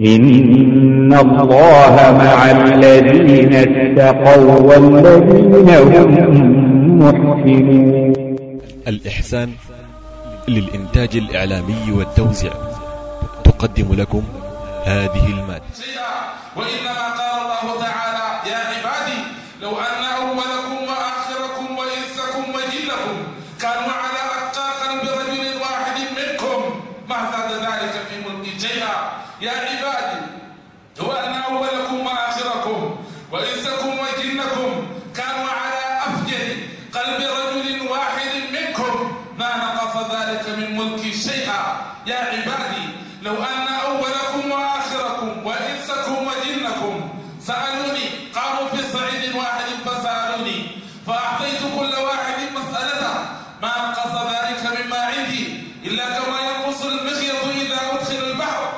إن الله مع الذين اتقوا والذين هم محسنون الإحسان للإنتاج الإعلامي والتوزيع تقدم لكم هذه المادة. وإنما قال الله تعالى يا عبادي لو أن أولكم وآخركم وإنسكم وجنكم كانوا على أتقى قلب رجل واحد منكم ما زاد ذلك في ملك شيئا يا عبادي لو أن أولكم وآخركم وإنسكم وجنكم كانوا على أفجر قلب رجل واحد منكم ذلك من ملكي شيئا. يا عبادي لو أن أولكم وآخركم وإنسكم وجنكم سألوني قاموا في صعيد واحد فسألوني فأعطيت كل واحد مسألته ما نقص ذلك مما عندي إلا كما ينقص المخيط إذا أدخل البحر.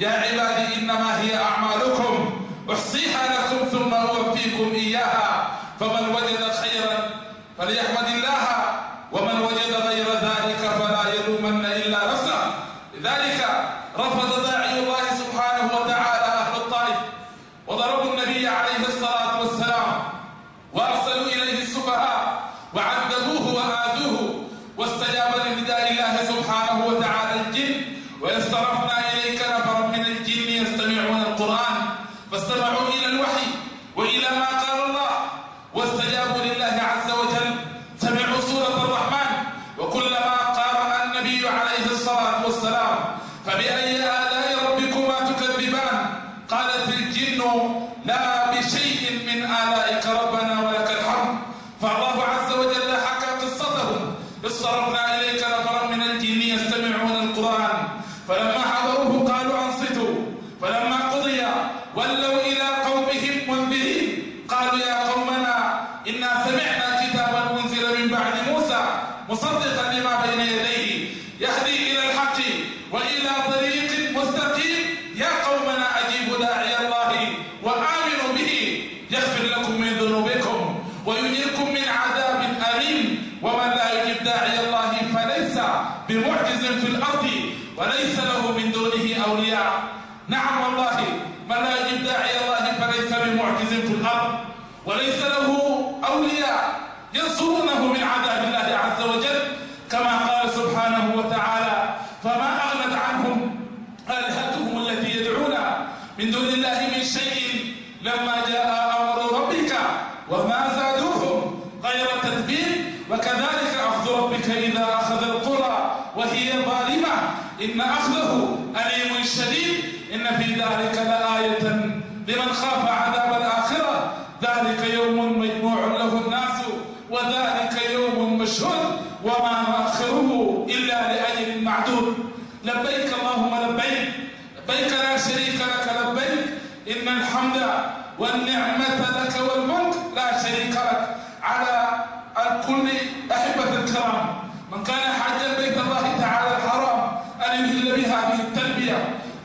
يا عبادي إنما هي أعمالكم. أحصيها لكم ثم أوفيكم إياها. فمن وجد خيرا فليحمد فلما ينصرونه من عذاب الله عز وجل كما قال سبحانه وتعالى فما أغنت عنهم آلهتهم التي يدعون من دون الله من شيء لما جاء أمر ربك وما زادوهم غير تدبير وكذلك أخذ ربك إذا أخذ القرى وهي ظالمة. إن أخذه أليم شديد إن في ذلك لآية لمن خاف عذاب الآخرة ذلك يوم مجموع له الناس وذلك يوم مشهود وما نؤخره إلا لأجل معدود لبيك اللهم لبيك لبيك لا شريك لك لبيك إن الحمد والنعمة لك والملك لا شريك لك على الكل أحبة الكرام. من كان حاجا بيت الله تعالى الحرام أن يهل بهذه التلبية.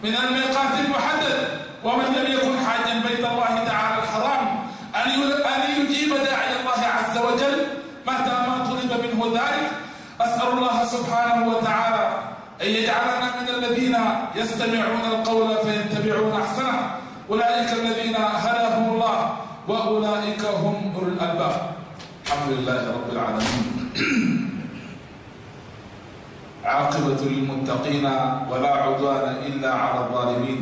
من الميقات المحدد ومن لم يكن حاجا بيت الله تعالى الحرام أن أن يجيب داعي الله عز وجل. متى ما طلب منه ذلك أسأل الله سبحانه وتعالى أن يجعلنا من الذين يستمعون القول فيتبعون أحسنه أولئك الذين هداهم الله وأولئك هم أولو الألباب. الحمد لله رب العالمين. عاقبة للمتقين ولا عدوان إلا على الظالمين.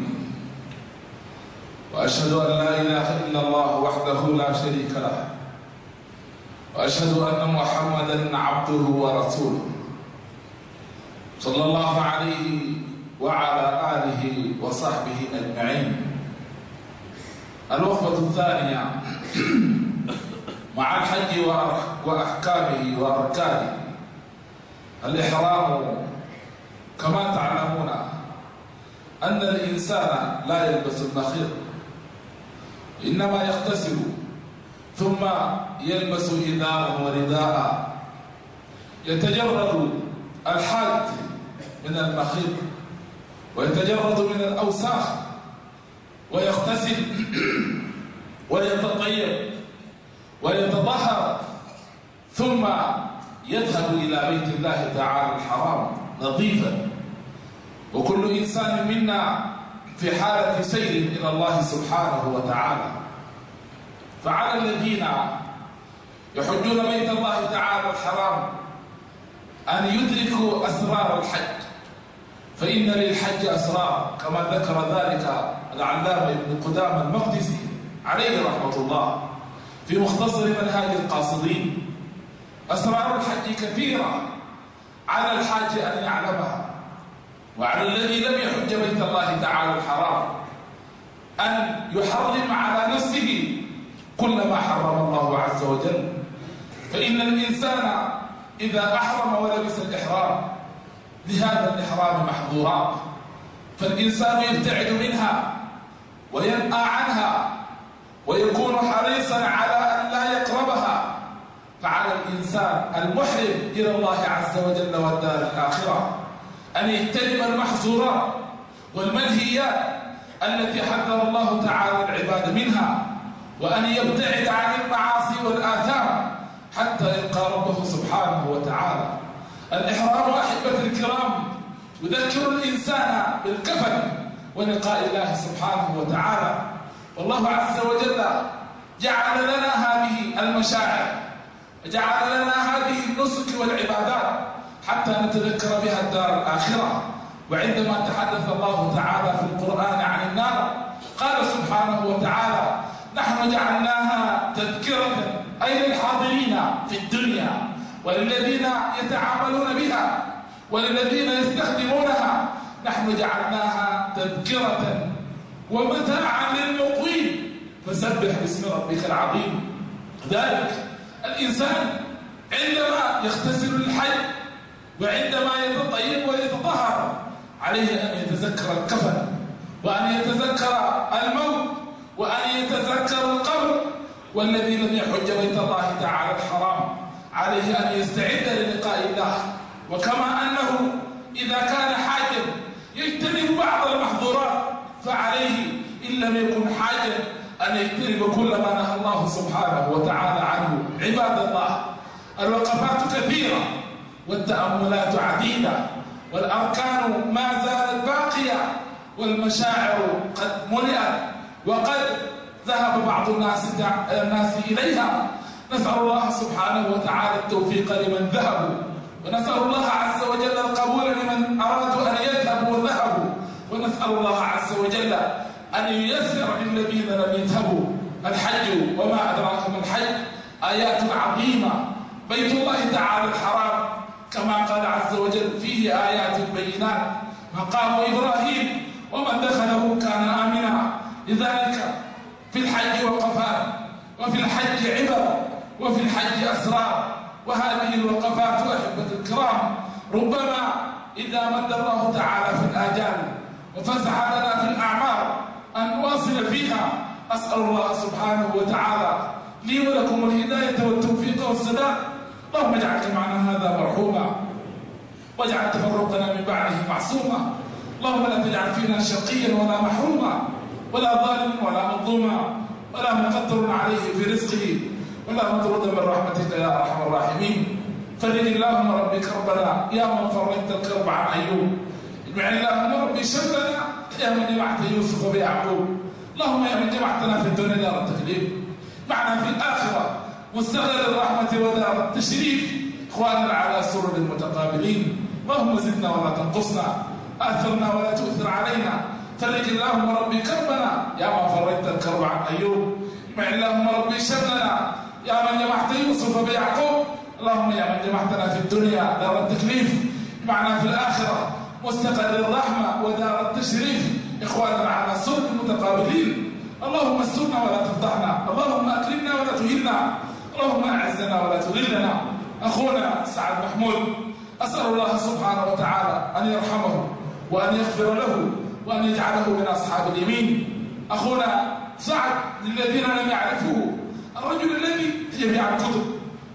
وأشهد أن لا إله إلا الله وحده لا شريك له. وأشهد أن محمدا عبده ورسوله. صلى الله عليه وعلى آله وصحبه أجمعين. الوقفة الثانية. مع الحج وأحكامه وأركانه. الإحرام كما تعلمون أن الإنسان لا يلبس المخيط إنما يغتسل ثم يلبس إزارا ورداء يتجرد الحاج من المخيط ويتجرد من الأوساخ. ويغتسل ويتطيب ويتطهر ثم يذهب إلى بيت الله تعالى الحرام نظيفا. وكل إنسان منا في حالة سير إلى الله سبحانه وتعالى. فعلى الذين يحجون بيت الله تعالى الحرام أن يدركوا أسرار الحج. فإن للحج أسرار كما ذكر ذلك العلامة ابن قدامة المقدسي عليه رحمة الله. في مختصر منهاج القاصدين أسرار الحج كثيرة على الحاج أن يعلمها وعلى الذي لم يحج بيت الله تعالى الحرام أن يحرم على نفسه كل ما حرم الله عز وجل. فإن الإنسان إذا أحرم ولبس الإحرام لهذا الإحرام محظورات فالإنسان يبتعد منها وينأى عنها ويكون حريصا على أن لا يقربها. فعلى الإنسان المحرم إلى الله عز وجل والدار الآخرة أن يجتنب المحظورات والمنهيات التي حذر الله تعالى العباد منها وأن يبتعد عن المعاصي والآثام حتى يلقى ربه سبحانه وتعالى. الإحرام أحبة الكرام يذكر الإنسان بالكفن ولقاء الله سبحانه وتعالى. والله عز وجل جعل لنا هذه المشاعر جعل لنا هذه النسك والعبادات حتى نتذكر بها الدار الآخرة. وعندما تحدث الله تعالى في القرآن عن النار قال سبحانه وتعالى نحن جعلناها تذكرة أي للحاضرين في الدنيا. وللذين يتعاملون بها وللذين يستخدمونها. نحن جعلناها تذكرة ومتاعا للمقوين. فسبح باسم ربك العظيم. ذلك الإنسان عندما يغتسل الحي وعندما يتطيب ويتطهر عليه أن يتذكر الكفن وأن يتذكر الموت وأن يتذكر القبر والذي لم يحج بيت الله تعالى الحرام. عليه أن يستعد للقاء الله وكما أنه إذا كان حاجا يجتنب بعض المحظورات فعليه إن لم يكن حاجا أن يجتنب كل ما نهى الله سبحانه وتعالى عنه. عباد الله الوقفات كثيرة والتأملات عديدة والأركان ما زالت باقية والمشاعر قد ملئت وقد ذهب بعض الناس الناس إليها. نسأل الله سبحانه وتعالى التوفيق لمن ذهبوا ونسأل الله عز وجل القبول لمن أرادوا أن يذهبوا وذهبوا. ونسأل الله عز وجل أن ييسر للذين لم يذهبوا. الحج وما أدراك ما الحج آيات عظيمة. بيت الله تعالى الحرام كما قال عز وجل فيه آيات بينات. مقام إبراهيم ومن دخله كان آمنا. لذلك في الحج وقفات وفي الحج عبر وفي الحج أسرار. وهذه الوقفات أحبة الكرام ربما إذا مد الله تعالى في الآجال وفسح لنا في الأعمار أن نواصل فيها أسأل الله سبحانه وتعالى لي ولكم الهداية والتوفيق والسداد. اللهم اجعل جمعنا هذا مرحوما واجعل تفرقنا من بعده معصوما. اللهم لا تجعل فينا شقيا ولا محروما ولا ظالم ولا مظلوما ولا مقدر عليه في رزقه ولا مطرود من رحمتك يا أرحم الراحمين. فرج اللهم ربي كربنا يا من فرجت الكرب عن أيوب. اجمع اللهم ربي شملنا يا من جمعت يوسف ويعقوب اللهم يا من جمعتنا في الدنيا دار التكليف. معنا في الآخرة مستغل الرحمة ودار التشريف. إخواننا على سرر المتقابلين اللهم زدنا ولا تنقصنا. آثرنا ولا تؤثر علينا. فرج اللهم ربي كربنا يا من فرجت الكرب عن أيوب. اجمع اللهم ربي شملنا يا من جمعت يوسف بيعقوب اللهم يا من جمعتنا في الدنيا دار التكليف معنا في الآخرة. مستقر الرحمة ودار التشريف. إخواننا على سر المتقابلين. اللهم استرنا ولا تفضحنا. اللهم أكرمنا ولا تهنا اللهم أعزنا ولا تذلنا. أخونا سعد محمود أسأل الله سبحانه وتعالى أن يرحمه وأن يغفر له وأن يجعله من أصحاب اليمين. أخونا سعد للذين لم يعرفوه الرجل الذي جميع الكتب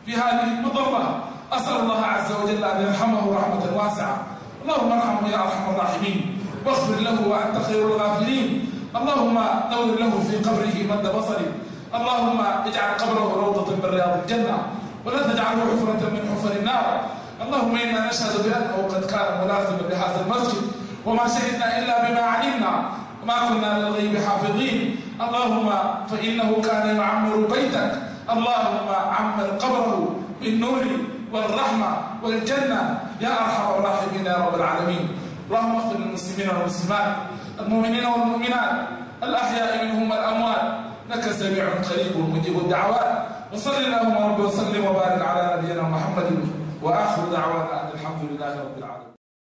في هذه المضرة أسأل الله عز وجل أن يرحمه رحمة واسعة. اللهم ارحمه يا أرحم الراحمين. واغفر له وأنت خير الغافرين اللهم نور له في قبره مد بصري اللهم اجعل قبره روضة من رياض الجنة. ولا تجعله حفرة من حفر النار. اللهم إنا نشهد بأنه قد كان ملازما لهذا المسجد. وما شهدنا إلا بما علمنا. وما كنا للغيب حافظين. اللهم فإنه كان يعمر بيتك. اللهم عمر قبره بالنور والرحمة والجنة. يا أرحم الراحمين يا رب العالمين. اللهم اغفر للمسلمين والمسلمات المؤمنين والمؤمنات الأحياء منهم الأموات لك سميع قريب مجيب الدعوات. وصل اللهم رب وسلم وبارك على نبينا محمد. وآخر دعوانا الحمد لله رب العالمين.